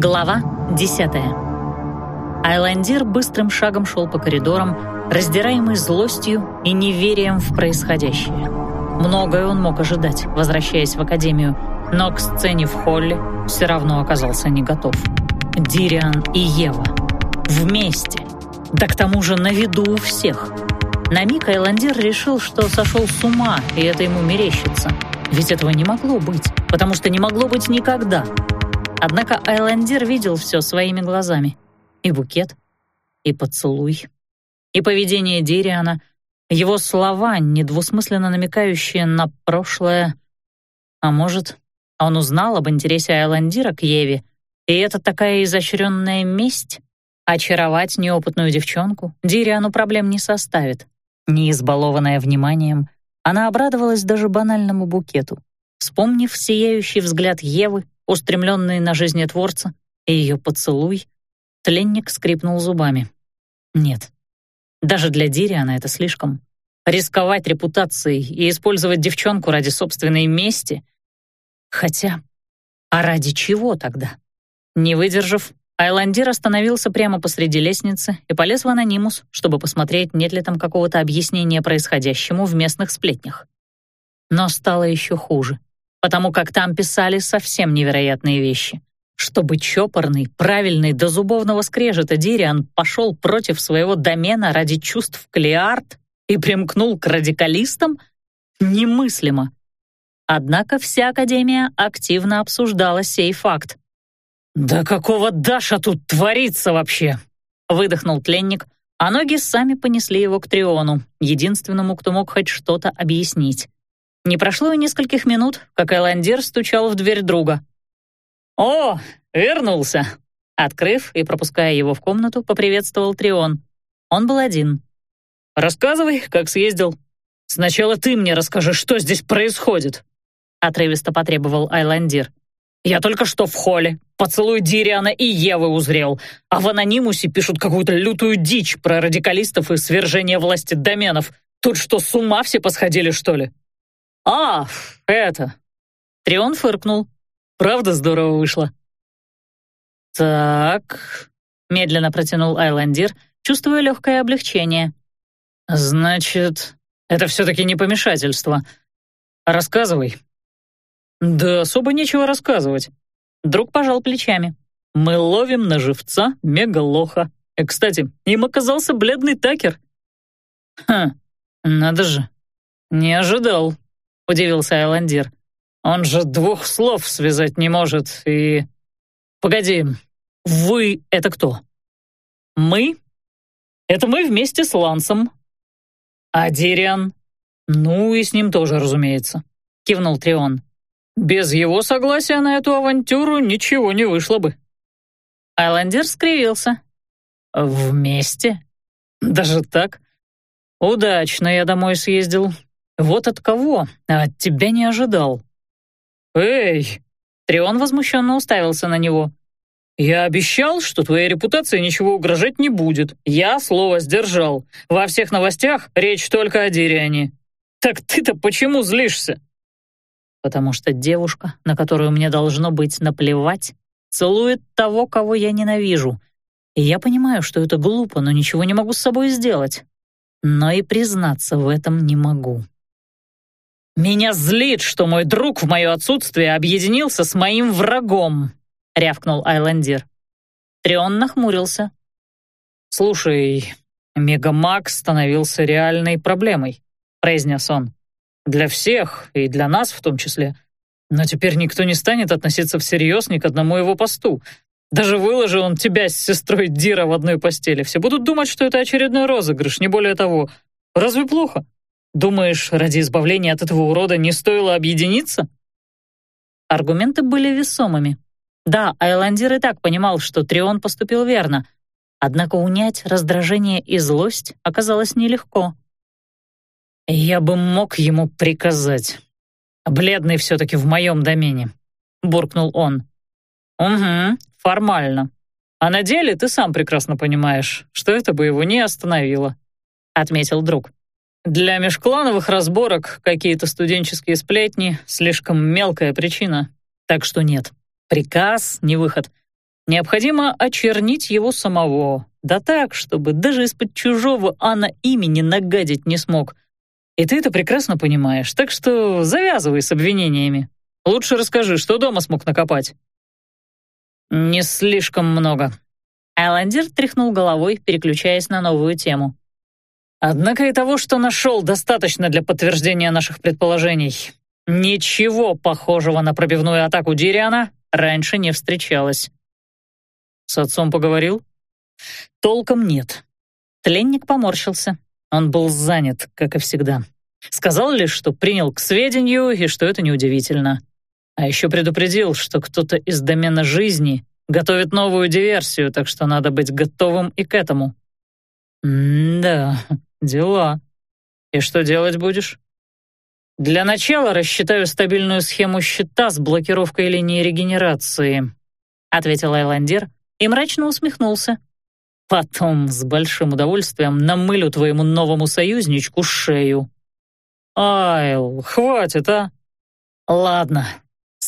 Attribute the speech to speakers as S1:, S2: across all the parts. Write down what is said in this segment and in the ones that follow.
S1: Глава 10. Айландир быстрым шагом шел по коридорам, раздираемый злостью и неверием в происходящее. Многое он мог ожидать, возвращаясь в академию, но к сцене в холле все равно оказался не готов. Дириан и Ева. Вместе. Да к тому же на виду у всех. На миг Айландир решил, что сошел с ума, и это ему мерещится. Ведь этого не могло быть, потому что не могло быть никогда. Однако Айландир видел все своими глазами. И букет, и поцелуй, и поведение Дириана, его слова, недвусмысленно намекающие на прошлое. А может, он узнал об интересе Айландира к Еве, и это такая изощренная месть? Очаровать неопытную девчонку Дириану проблем не составит. Не избалованная вниманием, она обрадовалась даже банальному букету. Вспомнив сияющий взгляд Евы, устремленный на жизнетворца, и ее поцелуй, тленник скрипнул зубами. Нет, даже для Дириана это слишком. Рисковать репутацией и использовать девчонку ради собственной мести. Хотя, а ради чего тогда? Не выдержав, Айландир остановился прямо посреди лестницы и полез в анонимус, чтобы посмотреть, нет ли там какого-то объяснения происходящему в местных сплетнях. Но стало еще хуже потому как там писали совсем невероятные вещи. Чтобы чопорный, правильный до зубовного скрежета Дириан пошел против своего домена ради чувств Клеарт и примкнул к радикалистам, немыслимо. Однако вся Академия активно обсуждала сей факт. «Да какого Даша тут творится вообще?» — выдохнул тленник, а ноги сами понесли его к Триону, единственному, кто мог хоть что-то объяснить. Не прошло и нескольких минут, как Эландир стучал в дверь друга. «О, вернулся!» Открыв и пропуская его в комнату, поприветствовал Трион. Он был один. «Рассказывай, как съездил. Сначала ты мне расскажи, что здесь происходит», отрывисто потребовал Айландир. «Я только что в холле. Поцелуй Дириана и Евы узрел, а в анонимусе пишут какую-то лютую дичь про радикалистов и свержение власти доменов. Тут что, с ума все посходили, что ли?» «А, это...» Трион фыркнул. «Правда здорово вышло?» «Так...» — медленно протянул Айландир, чувствуя легкое облегчение. «Значит, это все-таки не помешательство. Рассказывай». «Да особо нечего рассказывать». Друг пожал плечами. «Мы ловим на живца мегалоха. И, кстати, им оказался бледный такер». «Хм, надо же. Не ожидал» удивился Айландир. «Он же двух слов связать не может и...» «Погоди, вы — это кто?» «Мы? Это мы вместе с Лансом». «А Дириан?» «Ну и с ним тоже, разумеется», — кивнул Трион. «Без его согласия на эту авантюру ничего не вышло бы». Айландир скривился. «Вместе? Даже так? Удачно я домой съездил. Вот от кого, от тебя не ожидал. Эй! Трион возмущенно уставился на него. «Я обещал, что твоей репутации ничего угрожать не будет. Я слово сдержал. Во всех новостях речь только о Дириане. Так ты-то почему злишься?» «Потому что девушка, на которую мне должно быть наплевать, целует того, кого я ненавижу. И я понимаю, что это глупо, но ничего не могу с собой сделать. Но и признаться в этом не могу». «Меня злит, что мой друг в мое отсутствие объединился с моим врагом», — рявкнул Айландир. Трион нахмурился. «Слушай, Мегамаг становился реальной проблемой», — произнес он. «Для всех, и для нас в том числе. Но теперь никто не станет относиться всерьез ни к одному его посту. Даже выложил он тебя с сестрой Дира в одной постели. Все будут думать, что это очередной розыгрыш, не более того. Разве плохо?» Думаешь, ради избавления от этого урода не стоило объединиться?» Аргументы были весомыми. Да, Айландир и так понимал, что Трион поступил верно, однако унять раздражение и злость оказалось нелегко. «Я бы мог ему приказать. Бледный все-таки в моем домене», — буркнул он. «Угу, формально. А на деле ты сам прекрасно понимаешь, что это бы его не остановило», — отметил друг. Для межклановых разборок какие-то студенческие сплетни — слишком мелкая причина. Так что нет, приказ — не выход. Необходимо очернить его самого, да так, чтобы даже из-под чужого Анна имени нагадить не смог. И ты это прекрасно понимаешь, так что завязывай с обвинениями. Лучше расскажи, что дома смог накопать». «Не слишком много». Айландер тряхнул головой, переключаясь на новую тему. «Однако и того, что нашел, достаточно для подтверждения наших предположений. Ничего похожего на пробивную атаку Дириана раньше не встречалось». «С отцом поговорил?» «Толком нет». Тленник поморщился. Он был занят, как и всегда. Сказал лишь, что принял к сведению и что это неудивительно. А еще предупредил, что кто-то из домена жизни готовит новую диверсию, так что надо быть готовым и к этому. «Да, дела. И что делать будешь?» «Для начала рассчитаю стабильную схему щита с блокировкой линии регенерации», ответил Айландер и мрачно усмехнулся. «Потом с большим удовольствием намылю твоему новому союзничку шею». «Айл, хватит, а?» «Ладно,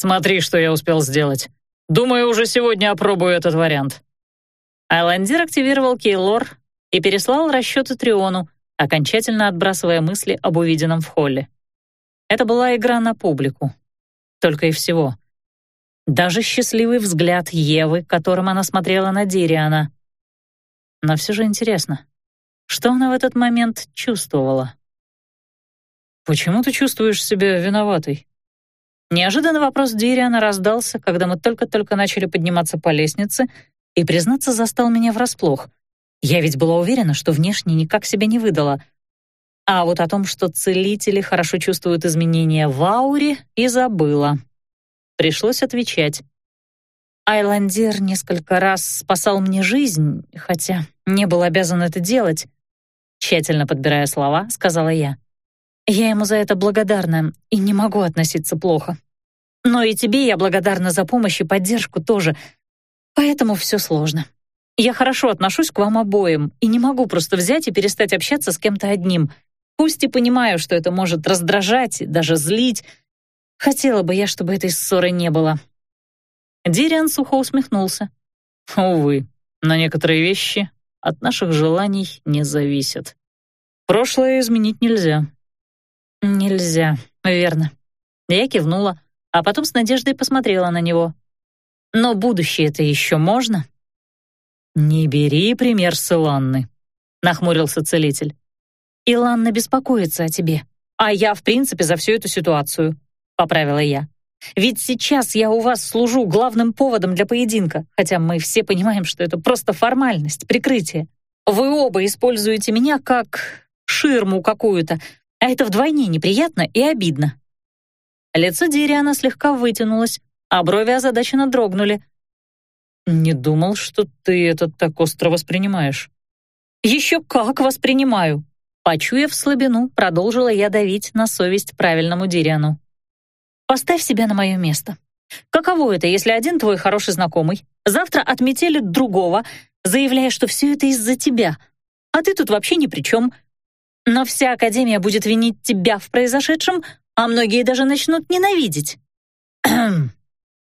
S1: Смотри, что я успел сделать. Думаю, уже сегодня опробую этот вариант». Айландир активировал Кейлор и переслал расчеты Триону, окончательно отбрасывая мысли об увиденном в холле. Это была игра на публику. Только и всего. Даже счастливый взгляд Евы, которым она смотрела на Дириана. Но все же интересно, что она в этот момент чувствовала? «Почему ты чувствуешь себя виноватой?» Неожиданно вопрос Дириана раздался, когда мы только-только начали подниматься по лестнице, и, признаться, застал меня врасплох. Я ведь была уверена, что внешне никак себя не выдала. А вот о том, что целители хорошо чувствуют изменения в ауре, и забыла. Пришлось отвечать. Айландер несколько раз спасал мне жизнь, хотя не был обязан это делать. Тщательно подбирая слова, сказала я. Я ему за это благодарна и не могу относиться плохо. Но и тебе я благодарна за помощь и поддержку тоже. Поэтому все сложно. Я хорошо отношусь к вам обоим и не могу просто взять и перестать общаться с кем-то одним. Пусть и понимаю, что это может раздражать даже злить. Хотела бы я, чтобы этой ссоры не было. Дириан сухо усмехнулся. Увы, но некоторые вещи от наших желаний не зависят. Прошлое изменить нельзя, «Нельзя, верно». Я кивнула, а потом с надеждой посмотрела на него. «Но будущее-то еще можно?» «Не бери пример с Иланны», — нахмурился целитель. «Иланна беспокоится о тебе, а я, в принципе, за всю эту ситуацию», — поправила я. «Ведь сейчас я у вас служу главным поводом для поединка, хотя мы все понимаем, что это просто формальность, прикрытие. Вы оба используете меня как ширму какую-то, а это вдвойне неприятно и обидно. Лицо Дириана слегка вытянулось, а брови озадаченно дрогнули. «Не думал, что ты это так остро воспринимаешь». «Еще как воспринимаю!» Почуяв слабину, продолжила я давить на совесть правильному Дириану. «Поставь себя на мое место. Каково это, если один твой хороший знакомый завтра отметелит другого, заявляя, что все это из-за тебя, а ты тут вообще ни при чем, но вся Академия будет винить тебя в произошедшем, а многие даже начнут ненавидеть».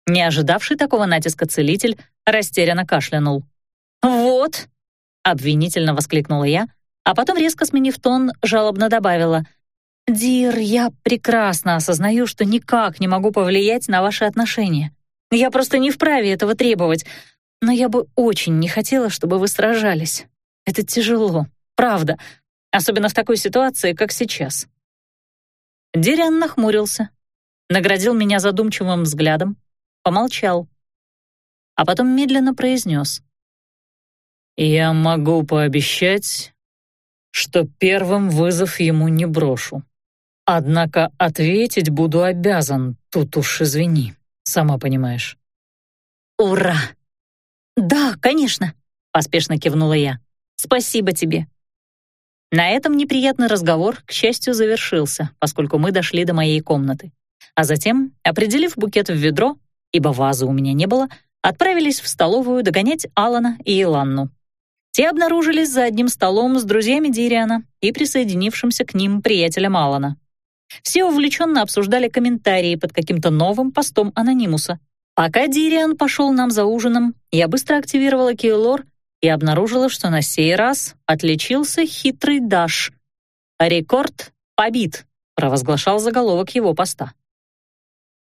S1: Не ожидавший такого натиска целитель растерянно кашлянул. «Вот!» — обвинительно воскликнула я, а потом, резко сменив тон, жалобно добавила. «Дир, я прекрасно осознаю, что никак не могу повлиять на ваши отношения. Я просто не вправе этого требовать, но я бы очень не хотела, чтобы вы сражались. Это тяжело, правда, особенно в такой ситуации, как сейчас. Дириан нахмурился, наградил меня задумчивым взглядом, помолчал, а потом медленно произнес. «Я могу пообещать, что первым вызов ему не брошу. Однако ответить буду обязан, тут уж извини, сама понимаешь». «Ура!» «Да, конечно», — поспешно кивнула я. «Спасибо тебе. На этом неприятный разговор, к счастью, завершился, поскольку мы дошли до моей комнаты. А затем, определив букет в ведро, ибо вазы у меня не было, отправились в столовую догонять Алана и Иланну. Те обнаружились за одним столом с друзьями Дириана и присоединившимся к ним приятелем Алана. Все увлеченно обсуждали комментарии под каким-то новым постом анонимуса. Пока Дириан пошел нам за ужином, я быстро активировала Кейлор и обнаружила, что на сей раз отличился хитрый Даш. «Рекорд побит», — провозглашал заголовок его поста.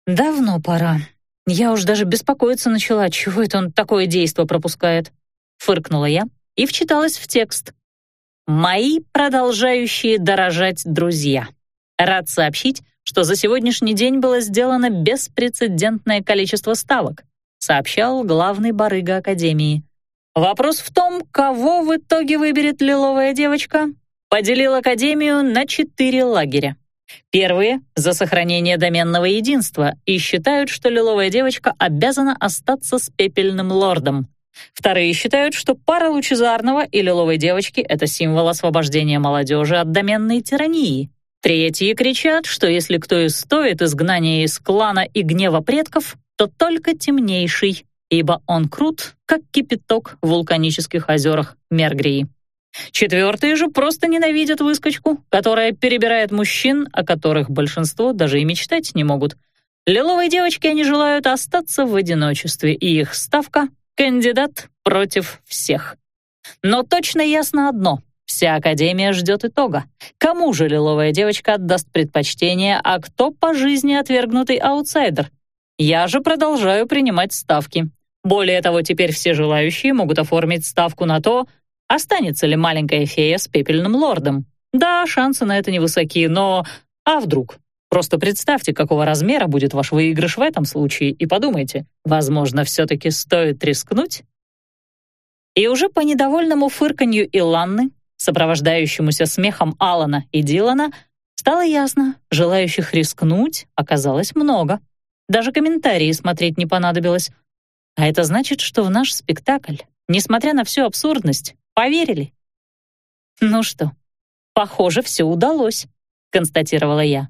S1: «Давно пора. Я уж даже беспокоиться начала, чего это он такое действо пропускает», — фыркнула я и вчиталась в текст. «Мои продолжающие дорожать друзья. Рад сообщить, что за сегодняшний день было сделано беспрецедентное количество ставок, сообщал главный барыга Академии. Вопрос в том, кого в итоге выберет лиловая девочка, поделил Академию на четыре лагеря. Первые — за сохранение доменного единства и считают, что лиловая девочка обязана остаться с пепельным лордом. Вторые считают, что пара лучезарного и лиловой девочки — это символ освобождения молодежи от доменной тирании. Третьи кричат, что если кто и стоит изгнания из клана и гнева предков, то только темнейший, ибо он крут, как кипяток в вулканических озерах Мергрии. Четвертые же просто ненавидят выскочку, которая перебирает мужчин, о которых большинство даже и мечтать не могут. Лиловой девочке они желают остаться в одиночестве, и их ставка — кандидат против всех. Но точно ясно одно Вся Академия ждет итога. Кому же лиловая девочка отдаст предпочтение, а кто по жизни отвергнутый аутсайдер? Я же продолжаю принимать ставки. Более того, теперь все желающие могут оформить ставку на то, останется ли маленькая фея с пепельным лордом. Да, шансы на это невысоки, но... А вдруг? Просто представьте, какого размера будет ваш выигрыш в этом случае, и подумайте, возможно, все-таки стоит рискнуть? И уже по недовольному фырканью Иланны сопровождающемуся смехом Алана и Дилана, стало ясно, желающих рискнуть оказалось много. Даже комментарии смотреть не понадобилось. А это значит, что в наш спектакль, несмотря на всю абсурдность, поверили. «Ну что, похоже, все удалось», — констатировала я.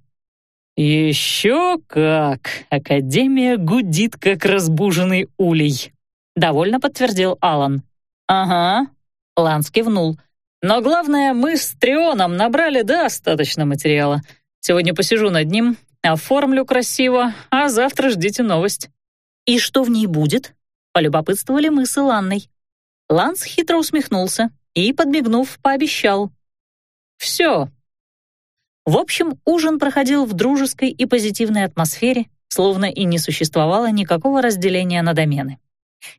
S1: «Еще как! Академия гудит, как разбуженный улей», — довольно подтвердил Алан. «Ага», — Ланс кивнул. Но главное, мы с Трионом набрали достаточно материала. Сегодня посижу над ним, оформлю красиво, а завтра ждите новость». «И что в ней будет?» — полюбопытствовали мы с Иланной. Ланс хитро усмехнулся и, подмигнув, пообещал. «Все». В общем, ужин проходил в дружеской и позитивной атмосфере, словно и не существовало никакого разделения на домены.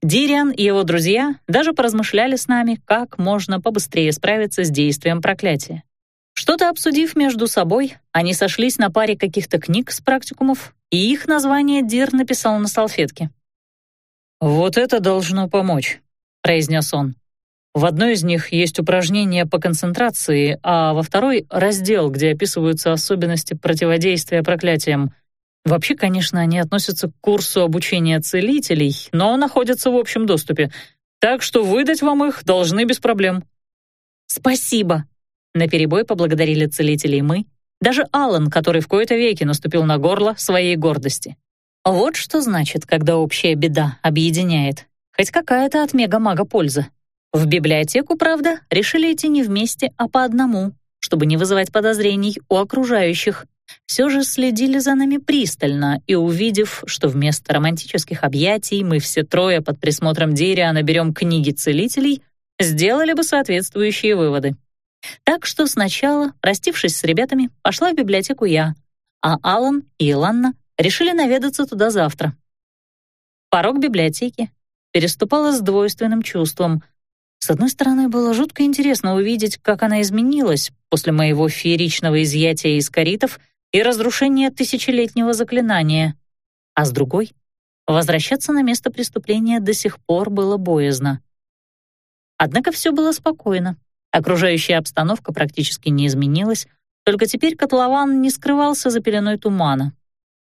S1: Дириан и его друзья даже поразмышляли с нами, как можно побыстрее справиться с действием проклятия. Что-то обсудив между собой, они сошлись на паре каких-то книг с практикумов, и их название Дир написал на салфетке. «Вот это должно помочь», — произнес он. В одной из них есть упражнения по концентрации, а во второй — раздел, где описываются особенности противодействия проклятиям — Вообще, конечно, они относятся к курсу обучения целителей, но находятся в общем доступе, так что выдать вам их должны без проблем». «Спасибо!» — наперебой поблагодарили целителей мы, даже Аллан, который в кои-то веки наступил на горло своей гордости. Вот что значит, когда общая беда объединяет. Хоть какая-то от мега-мага польза. В библиотеку, правда, решили идти не вместе, а по одному, чтобы не вызывать подозрений у окружающих все же следили за нами пристально и, увидев, что вместо романтических объятий мы все трое под присмотром Дириана берем книги целителей, сделали бы соответствующие выводы. Так что сначала, простившись с ребятами, пошла в библиотеку я, а Алан и Иланна решили наведаться туда завтра. Порог библиотеки переступала с двойственным чувством. С одной стороны, было жутко интересно увидеть, как она изменилась после моего фееричного изъятия из коритов — и разрушение тысячелетнего заклинания. А с другой, возвращаться на место преступления до сих пор было боязно. Однако все было спокойно. Окружающая обстановка практически не изменилась, только теперь котлован не скрывался за пеленой тумана.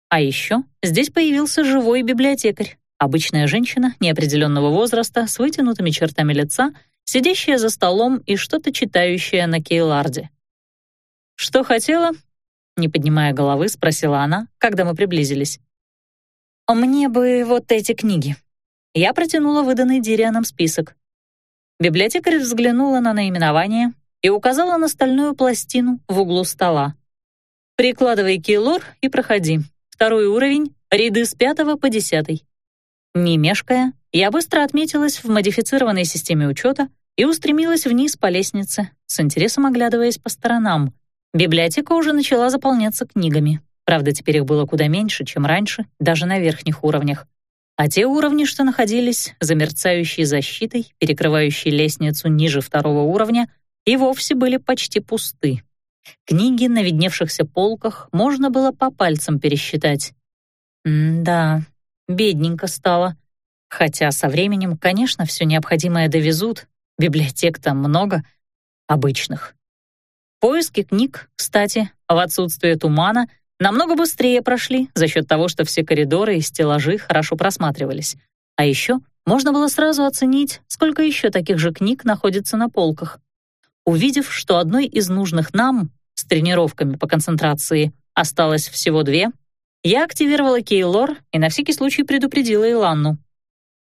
S1: А еще здесь появился живой библиотекарь, обычная женщина неопределенного возраста с вытянутыми чертами лица, сидящая за столом и что-то читающая на кейларде. Что хотела, не поднимая головы, спросила она, когда мы приблизились. «Мне бы вот эти книги». Я протянула выданный Дирианом список. Библиотекарь взглянула на наименование и указала на стальную пластину в углу стола. «Прикладывай килор и проходи. Второй уровень, ряды с пятого по десятый». Не мешкая, я быстро отметилась в модифицированной системе учета и устремилась вниз по лестнице, с интересом оглядываясь по сторонам. Библиотека уже начала заполняться книгами. Правда, теперь их было куда меньше, чем раньше, даже на верхних уровнях. А те уровни, что находились за мерцающей защитой, перекрывающей лестницу ниже второго уровня, и вовсе были почти пусты. Книги на видневшихся полках можно было по пальцам пересчитать. М-да, бедненько стало. Хотя со временем, конечно, все необходимое довезут, библиотек там много, обычных. Поиски книг, кстати, в отсутствие тумана, намного быстрее прошли за счет того, что все коридоры и стеллажи хорошо просматривались. А еще можно было сразу оценить, сколько еще таких же книг находится на полках. Увидев, что одной из нужных нам, с тренировками по концентрации, осталось всего две, я активировала Кейлор и на всякий случай предупредила Иланну.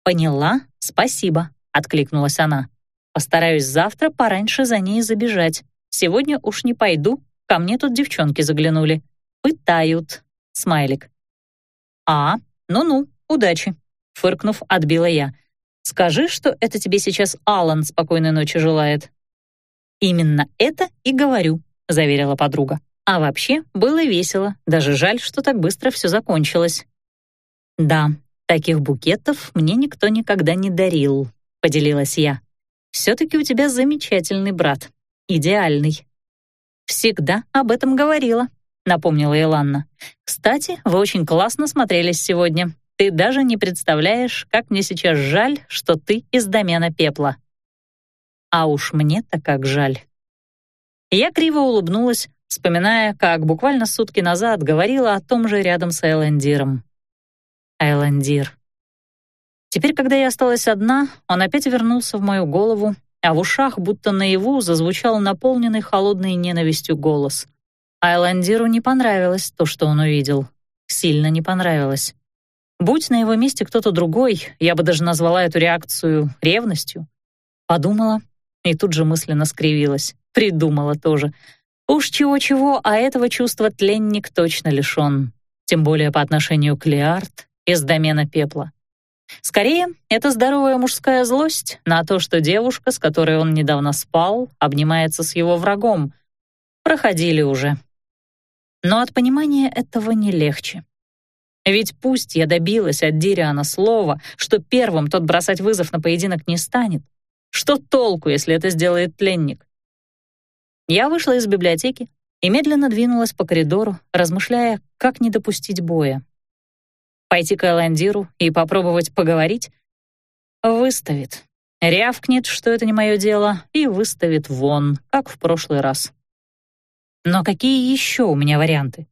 S1: «Поняла, спасибо», — откликнулась она. «Постараюсь завтра пораньше за ней забежать. Сегодня уж не пойду, ко мне тут девчонки заглянули. Пытают». Смайлик. «А, ну-ну, удачи», — фыркнув, отбила я. «Скажи, что это тебе сейчас Алан спокойной ночи желает». «Именно это и говорю», — заверила подруга. А вообще, было весело, даже жаль, что так быстро все закончилось. «Да, таких букетов мне никто никогда не дарил», — поделилась я. «Все-таки у тебя замечательный брат, идеальный». «Всегда об этом говорила», — напомнила Иланна. «Кстати, вы очень классно смотрелись сегодня. Ты даже не представляешь, как мне сейчас жаль, что ты из домена пепла». «А уж мне-то как жаль». Я криво улыбнулась, вспоминая, как буквально сутки назад говорила о том же рядом с Элендиром. Элендир. Теперь, когда я осталась одна, он опять вернулся в мою голову, а в ушах, будто наяву, зазвучал наполненный холодной ненавистью голос. А Элендиру не понравилось то, что он увидел. Сильно не понравилось. Будь на его месте кто-то другой, я бы даже назвала эту реакцию ревностью. Подумала и тут же мысленно скривилась. Придумала тоже — Уж чего-чего, а этого чувства тленник точно лишён, тем более по отношению к Лиард из домена пепла. Скорее, это здоровая мужская злость на то, что девушка, с которой он недавно спал, обнимается с его врагом. Проходили уже. Но от понимания этого не легче. Ведь пусть я добилась от Дириана слова, что первым тот бросать вызов на поединок не станет, что толку, если это сделает тленник? Я вышла из библиотеки и медленно двинулась по коридору, размышляя, как не допустить боя. Пойти к Эландиру и попробовать поговорить? Выставит. Рявкнет, что это не мое дело, и выставит вон, как в прошлый раз. Но какие еще у меня варианты?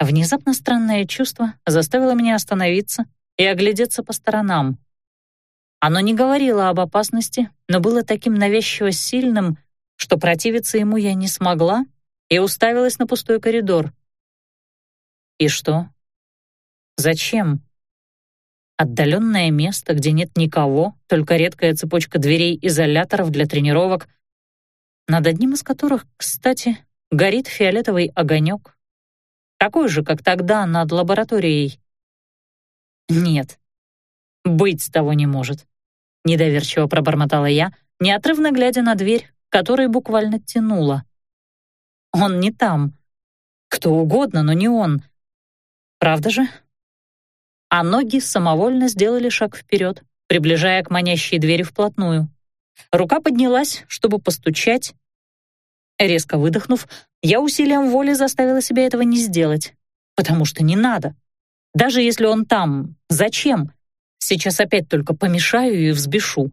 S1: Внезапно странное чувство заставило меня остановиться и оглядеться по сторонам. Оно не говорило об опасности, но было таким навязчиво сильным, что противиться ему я не смогла и уставилась на пустой коридор. И что? Зачем? Отдаленное место, где нет никого, только редкая цепочка дверей-изоляторов для тренировок, над одним из которых, кстати, горит фиолетовый огонек. Такой же, как тогда над лабораторией. Нет, быть того не может. Недоверчиво пробормотала я, неотрывно глядя на дверь, который буквально тянуло. Он не там. Кто угодно, но не он. Правда же? А ноги самовольно сделали шаг вперед, приближая к манящей двери вплотную. Рука поднялась, чтобы постучать. Резко выдохнув, я усилием воли заставила себя этого не сделать, потому что не надо. Даже если он там, зачем? Сейчас опять только помешаю и взбешу.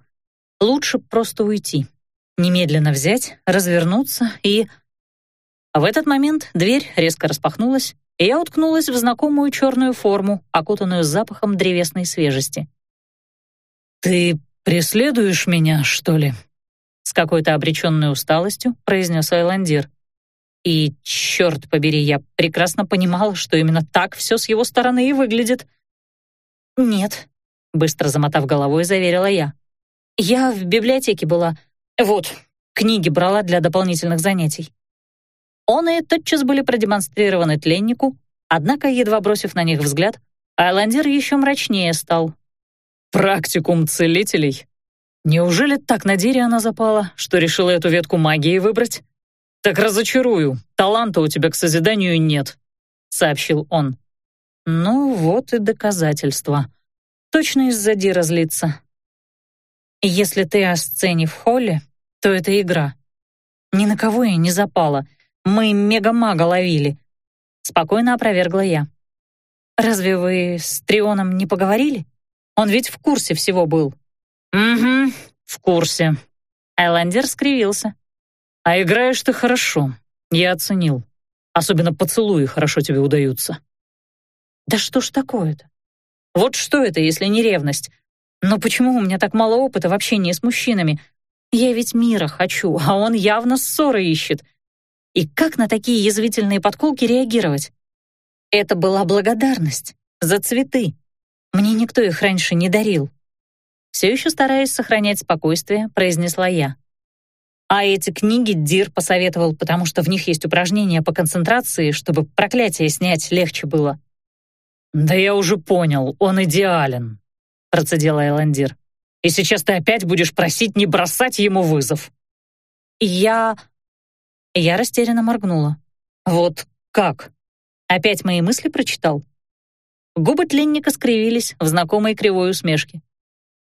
S1: Лучше просто уйти немедленно взять, развернуться и... В этот момент дверь резко распахнулась, и я уткнулась в знакомую черную форму, окутанную запахом древесной свежести. «Ты преследуешь меня, что ли?» С какой-то обреченной усталостью произнес Айландир. И, черт побери, я прекрасно понимала, что именно так все с его стороны и выглядит. «Нет», — быстро замотав головой, заверила я. «Я в библиотеке была. Вот, книги брала для дополнительных занятий. Он и тотчас были продемонстрированы тленнику, однако, едва бросив на них взгляд, Айландер еще мрачнее стал.
S2: «Практикум целителей? Неужели так на дере она запала, что решила эту ветку магии выбрать? Так разочарую, таланта у тебя к созиданию нет», — сообщил он.
S1: «Ну вот и доказательство. Точно из-за Дира злиться. Если ты о сцене в холле, то это игра. Ни на кого я не запала. Мы мега-мага ловили. Спокойно опровергла я. Разве вы с Трионом не поговорили? Он ведь в курсе всего был.
S2: Угу, в курсе.
S1: Айландер скривился.
S2: А играешь ты хорошо. Я оценил. Особенно поцелуи хорошо тебе удаются.
S1: Да что ж такое-то? Вот что это, если не ревность? Но почему у меня так мало опыта в общении с мужчинами? Я ведь мира хочу, а он явно ссоры ищет. И как на такие язвительные подколки реагировать? Это была благодарность за цветы. Мне никто их раньше не дарил. Все еще стараясь сохранять спокойствие, произнесла я. А эти книги Дир посоветовал, потому что в них есть упражнения по концентрации, чтобы проклятие снять легче было.
S2: «Да я уже понял, он идеален», — процедила Эландир. «И сейчас ты опять будешь просить не бросать ему вызов».
S1: «Я...» Я растерянно моргнула. «Вот как? Опять мои мысли прочитал?» Губы тленника скривились в знакомой кривой усмешке.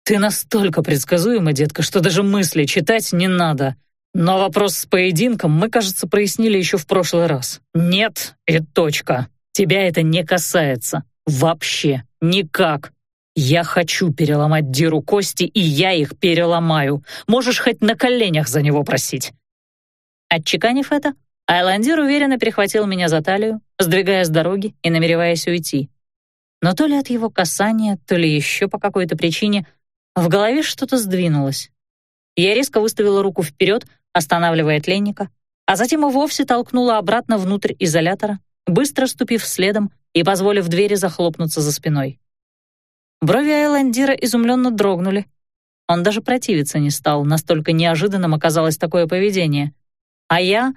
S2: «Ты настолько предсказуема, детка, что даже мысли читать не надо. Но вопрос с поединком мы, кажется, прояснили еще в прошлый раз. Нет и точка. Тебя это не касается. Вообще. Никак. Я хочу переломать Диру кости, и я их переломаю. Можешь хоть на коленях за него просить».
S1: Отчеканив это, Айландир уверенно перехватил меня за талию, сдвигая с дороги и намереваясь уйти. Но то ли от его касания, то ли еще по какой-то причине в голове что-то сдвинулось. Я резко выставила руку вперед, останавливая тленника, а затем и вовсе толкнула обратно внутрь изолятора, быстро ступив следом и позволив двери захлопнуться за спиной. Брови Айландира изумленно дрогнули. Он даже противиться не стал, настолько неожиданным оказалось такое поведение. А я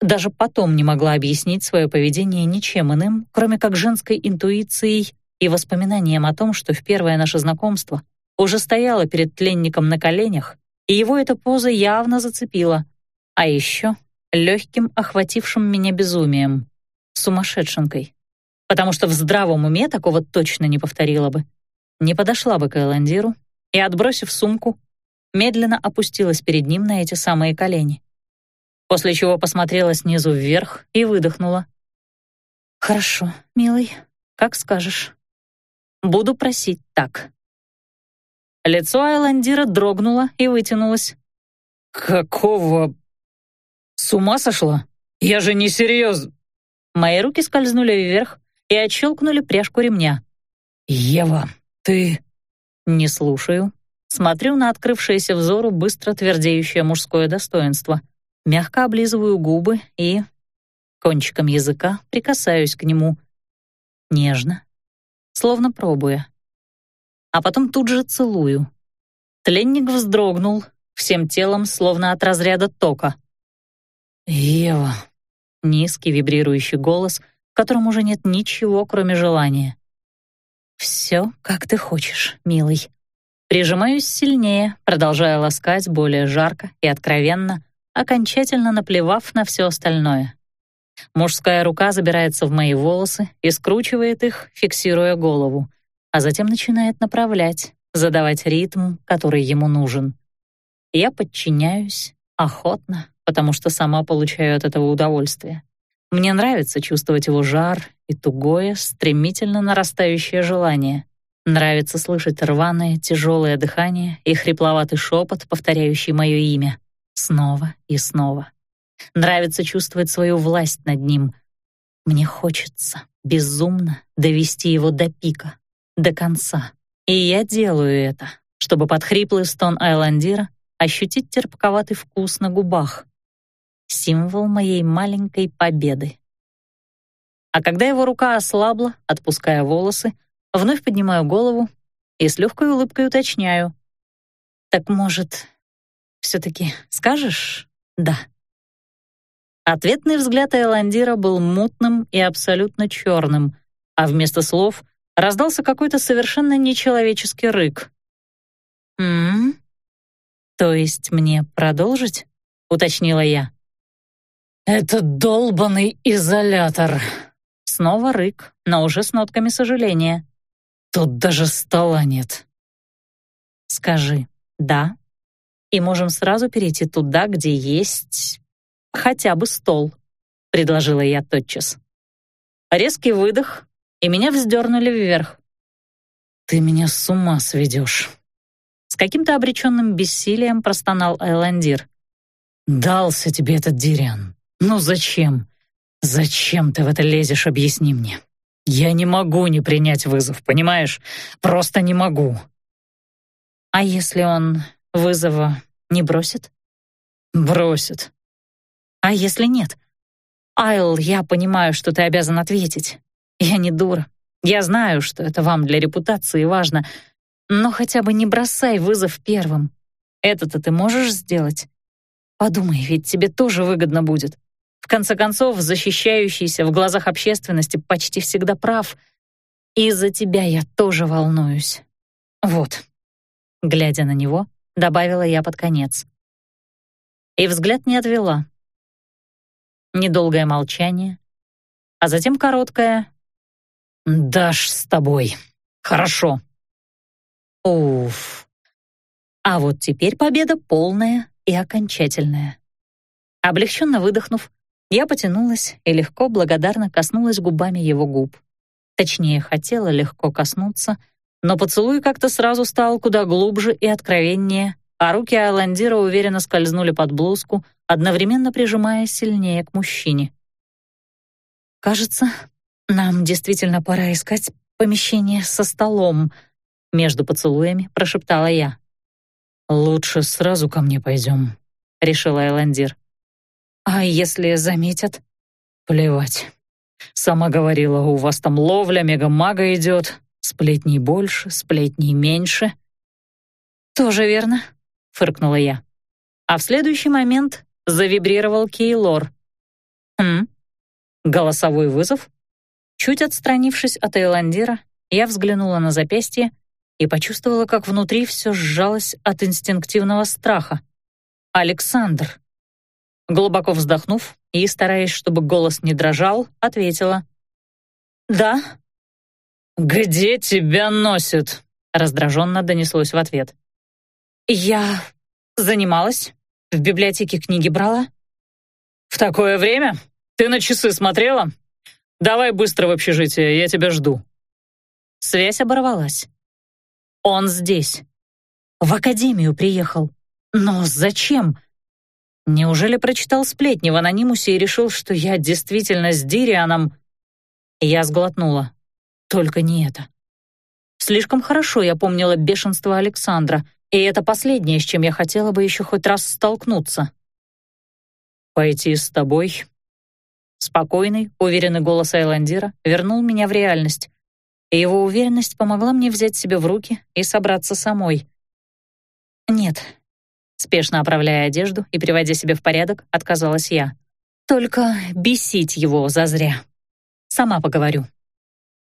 S1: даже потом не могла объяснить свое поведение ничем иным, кроме как женской интуицией и воспоминанием о том, что в первое наше знакомство уже стояла перед тленником на коленях, и его эта поза явно зацепила. А еще легким охватившим меня безумием, сумасшедшенкой. Потому что в здравом уме такого точно не повторила бы. Не подошла бы к Эландиру и, отбросив сумку, медленно опустилась перед ним на эти самые колени. После чего посмотрела снизу вверх и выдохнула. «Хорошо, милый, как скажешь. Буду просить так». Лицо Айландира дрогнуло и вытянулось.
S2: «Какого с ума сошла? Я же не серьез...»
S1: Мои руки скользнули вверх и отщелкнули пряжку ремня.
S2: «Ева, ты...»
S1: Не слушаю. Смотрю на открывшееся взору быстро твердеющее мужское достоинство. Мягко облизываю губы и... Кончиком языка прикасаюсь к нему. Нежно, словно пробуя. А потом тут же целую. Тленник вздрогнул, всем телом, словно от разряда тока.
S2: «Ева», —
S1: низкий вибрирующий голос, в котором уже нет ничего, кроме желания. «Все, как ты хочешь, милый». Прижимаюсь сильнее, продолжая ласкать более жарко и откровенно, окончательно наплевав на все остальное. Мужская рука забирается в мои волосы и скручивает их, фиксируя голову, а затем начинает направлять, задавать ритм, который ему нужен. Я подчиняюсь, охотно, потому что сама получаю от этого удовольствие. Мне нравится чувствовать его жар и тугое, стремительно нарастающее желание. Нравится слышать рваное, тяжелое дыхание и хрипловатый шепот, повторяющий мое имя. Снова и снова. Нравится чувствовать свою власть над ним. Мне хочется безумно довести его до пика, до конца. И я делаю это, чтобы под хриплый стон Айландира ощутить терпковатый вкус на губах, символ моей маленькой победы. А когда его рука ослабла, отпуская волосы, вновь поднимаю голову и с легкой улыбкой уточняю. «Так, может, все-таки скажешь «да»?» Ответный взгляд Айландира был мутным и абсолютно черным, а вместо слов раздался какой-то совершенно нечеловеческий рык. «М, -м, То есть мне продолжить?» — уточнила я.
S2: «Это долбанный изолятор!»
S1: Снова рык, но уже с нотками сожаления.
S2: «Тут даже стола нет».
S1: «Скажи «да», и можем сразу перейти туда, где есть хотя бы стол», — предложила я тотчас. Резкий выдох, и меня вздернули вверх.
S2: «Ты меня с ума сведешь!»
S1: С каким-то обреченным бессилием простонал Айландир.
S2: «Дался тебе этот Дириан. Ну зачем? Зачем ты в это лезешь, объясни мне. Я не могу не принять вызов, понимаешь? Просто не могу».
S1: «А если он вызова не бросит?»
S2: «Бросит».
S1: «А если нет?» «Айл, я понимаю, что ты обязан ответить. Я не дура. Я знаю, что это вам для репутации важно, но хотя бы не бросай вызов первым. Это-то ты можешь сделать? Подумай, ведь тебе тоже выгодно будет. В конце концов, защищающийся в глазах общественности почти всегда прав. И за тебя я тоже волнуюсь. Вот. Глядя на него, добавила я под конец. И взгляд не отвела. Недолгое молчание, а затем короткое
S2: «Дашь с тобой. Хорошо».
S1: Уф. А вот теперь победа полная и окончательная. Облегченно выдохнув, я потянулась и легко, благодарно коснулась губами его губ. Точнее, хотела легко коснуться, но поцелуй как-то сразу стал куда глубже и откровеннее, а руки Айландира уверенно скользнули под блузку, одновременно прижимая сильнее к мужчине. «Кажется, нам действительно пора искать помещение со столом», между поцелуями прошептала я.
S2: «Лучше сразу ко мне пойдем», — решила Эландир.
S1: «А если заметят?»
S2: «Плевать. Сама говорила, у вас там ловля мегамага идет. Сплетней больше, сплетней меньше».
S1: «Тоже верно», — фыркнула я. А в следующий момент завибрировал Кейлор. «Хм?» Голосовой вызов? Чуть отстранившись от Эйландира, я взглянула на запястье и почувствовала, как внутри все сжалось от инстинктивного страха. «Александр!» Глубоко вздохнув и, стараясь, чтобы голос не дрожал, ответила. «Да?»
S2: «Где тебя носит?»
S1: раздраженно донеслось в ответ. «Я занималась, в библиотеке книги брала».
S2: «В такое время? Ты на часы смотрела? Давай быстро в общежитие, я тебя жду».
S1: Связь оборвалась. Он здесь. В академию приехал. Но зачем? Неужели прочитал сплетни в анонимусе и решил, что я действительно с Дирианом? Я сглотнула. Только не это. Слишком хорошо я помнила бешенство Александра, и это последнее, с чем я хотела бы еще хоть раз столкнуться.
S2: «Пойти с тобой?»
S1: Спокойный, уверенный голос Айландира вернул меня в реальность и его уверенность помогла мне взять себя в руки и собраться самой. «Нет», — спешно оправляя одежду и приводя себя в порядок, отказалась я. «Только бесить его зазря. Сама поговорю».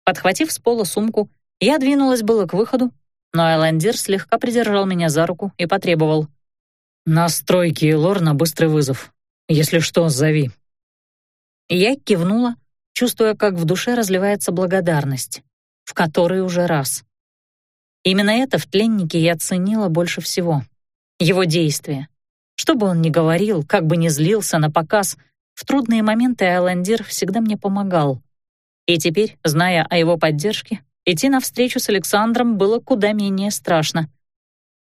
S1: Подхватив с пола сумку, я двинулась было к выходу, но Айландир слегка придержал меня за руку и потребовал.
S2: «Настройки и лор на быстрый вызов. Если что, зови».
S1: Я кивнула, чувствуя, как в душе разливается благодарность в который уже раз. Именно это в тленнике я оценила больше всего. Его действия. Что бы он ни говорил, как бы ни злился на показ, в трудные моменты Айландир всегда мне помогал. И теперь, зная о его поддержке, идти навстречу с Александром было куда менее страшно.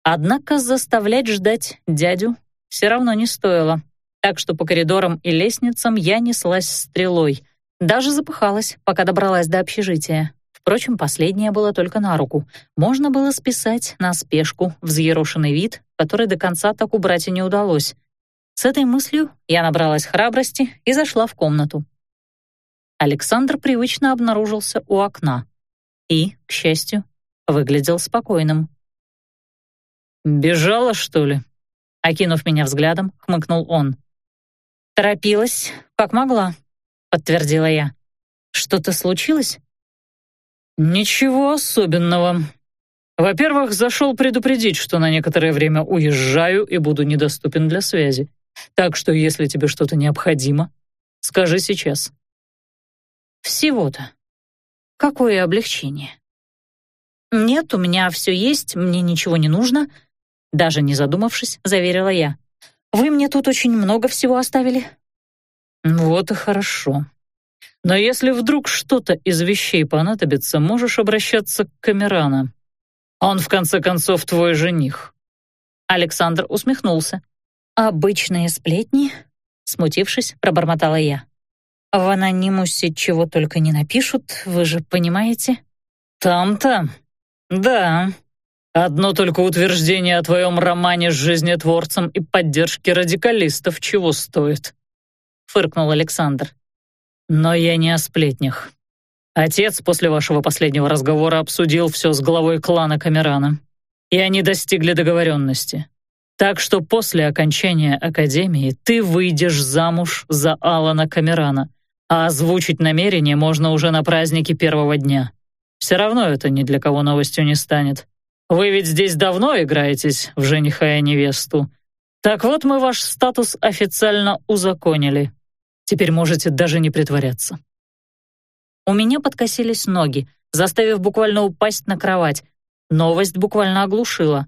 S1: Однако заставлять ждать дядю все равно не стоило, так что по коридорам и лестницам я неслась стрелой, даже запыхалась, пока добралась до общежития. Впрочем, последнее было только на руку. Можно было списать на спешку, взъерошенный вид, который до конца так убрать и не удалось. С этой мыслью я набралась храбрости и зашла в комнату. Александр привычно обнаружился у окна и, к счастью, выглядел спокойным.
S2: «Бежала, что ли?»
S1: Окинув меня взглядом, хмыкнул он. «Торопилась, как могла», — подтвердила я. «Что-то случилось?»
S2: «Ничего особенного. Во-первых, зашел предупредить, что на некоторое время уезжаю и буду недоступен для связи. Так что, если тебе что-то необходимо, скажи сейчас».
S1: «Всего-то. Какое облегчение?» «Нет, у меня все есть, мне ничего не нужно», даже не задумавшись, заверила я. «Вы мне тут очень много всего оставили».
S2: «Вот и хорошо. Но если вдруг что-то из вещей понадобится, можешь обращаться к Камерана. Он, в конце концов, твой жених».
S1: Александр усмехнулся. «Обычные сплетни?» Смутившись, пробормотала я. «В анонимусе чего только не напишут, вы же понимаете?»
S2: «Там-то? Да. Одно только утверждение о твоем романе с жизнетворцем и поддержке радикалистов чего стоит?» Фыркнул Александр. «Но я не о сплетнях. Отец после вашего последнего разговора обсудил все с главой клана Камерана, и они достигли договоренности. Так что после окончания академии ты выйдешь замуж за Алана Камерана, а озвучить намерение можно уже на празднике первого дня. Все равно это ни для кого новостью не станет. Вы ведь здесь давно играетесь в жениха и невесту. Так вот мы ваш статус официально узаконили. Теперь можете даже не притворяться.
S1: У меня подкосились ноги, заставив буквально упасть на кровать. Новость буквально оглушила.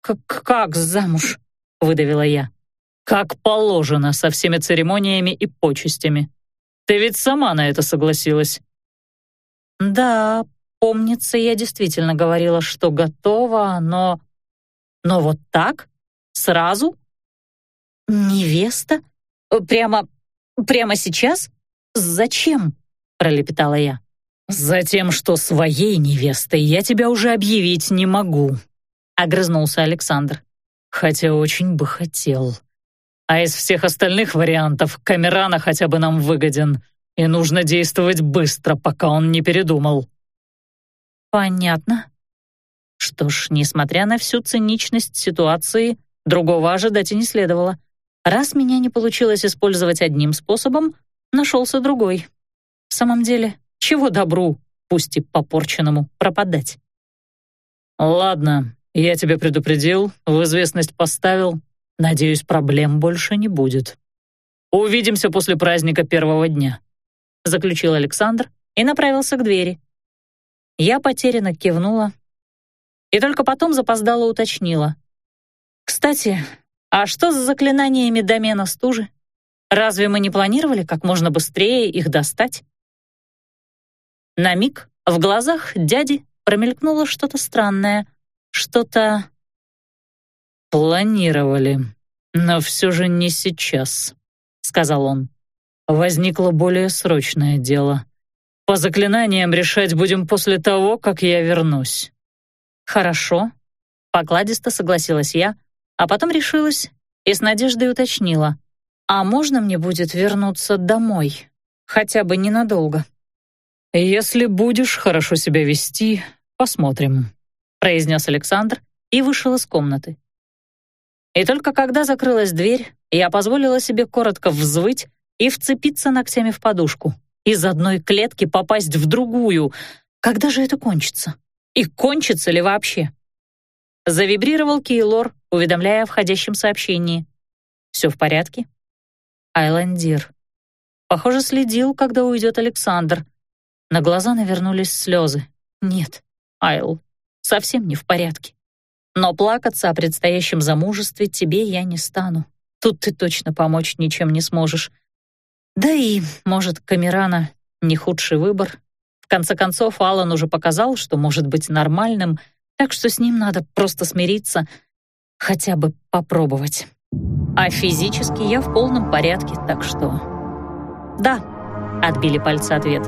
S1: «Как, как замуж?» — выдавила я.
S2: «Как положено, со всеми церемониями и почестями. Ты ведь сама на это согласилась».
S1: «Да, помнится, я действительно говорила, что готова, но... Но вот так? Сразу? Невеста? Прямо... прямо сейчас? Зачем?» — пролепетала я.
S2: «Затем, что своей невестой я тебя уже объявить не могу», — огрызнулся Александр. «Хотя очень бы хотел. А из всех остальных вариантов Камерана хотя бы нам выгоден, и нужно действовать быстро, пока он не передумал».
S1: «Понятно», что ж, несмотря на всю циничность ситуации, другого ожидать и не следовало. Раз меня не получилось использовать одним способом, нашелся другой. В самом деле, чего добру, пусть и попорченному, пропадать?
S2: «Ладно, я тебя предупредил, в известность поставил. Надеюсь, проблем больше не будет. Увидимся после праздника первого дня», — заключил Александр и направился к двери.
S1: Я потерянно кивнула и только потом запоздало уточнила. «Кстати, а что с заклинаниями домена стужи? Разве мы не планировали как можно быстрее их достать?» На миг в глазах дяди промелькнуло что-то странное, что-то...
S2: «Планировали, но все же не сейчас», — сказал он. «Возникло более срочное дело. По заклинаниям решать будем после того, как я вернусь».
S1: «Хорошо», — покладисто согласилась я, а потом решилась и с надеждой уточнила. «А можно мне будет вернуться домой? Хотя бы ненадолго?»
S2: «Если будешь хорошо себя вести, посмотрим», — произнес Александр и вышел из комнаты.
S1: И только когда закрылась дверь, я позволила себе коротко взвыть и вцепиться ногтями в подушку. Из одной клетки попасть в другую. Когда же это кончится? И кончится ли вообще? Завибрировал Кейлор, уведомляя о входящем сообщении. «Все в порядке?» Айландир. Похоже, следил, когда уйдет Александр. На глаза навернулись слезы. Нет, Айл, совсем не в порядке. Но плакаться о предстоящем замужестве тебе я не стану. Тут ты точно помочь ничем не сможешь. Да и, может, Камерана — не худший выбор. В конце концов, Алан уже показал, что может быть нормальным, так что с ним надо просто смириться, хотя бы попробовать. А физически я в полном порядке, так что... Да, отбили пальцы ответ.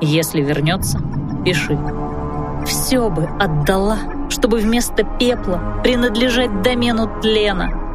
S1: Если вернется, пиши. Все бы отдала, чтобы вместо пепла принадлежать домену тлена.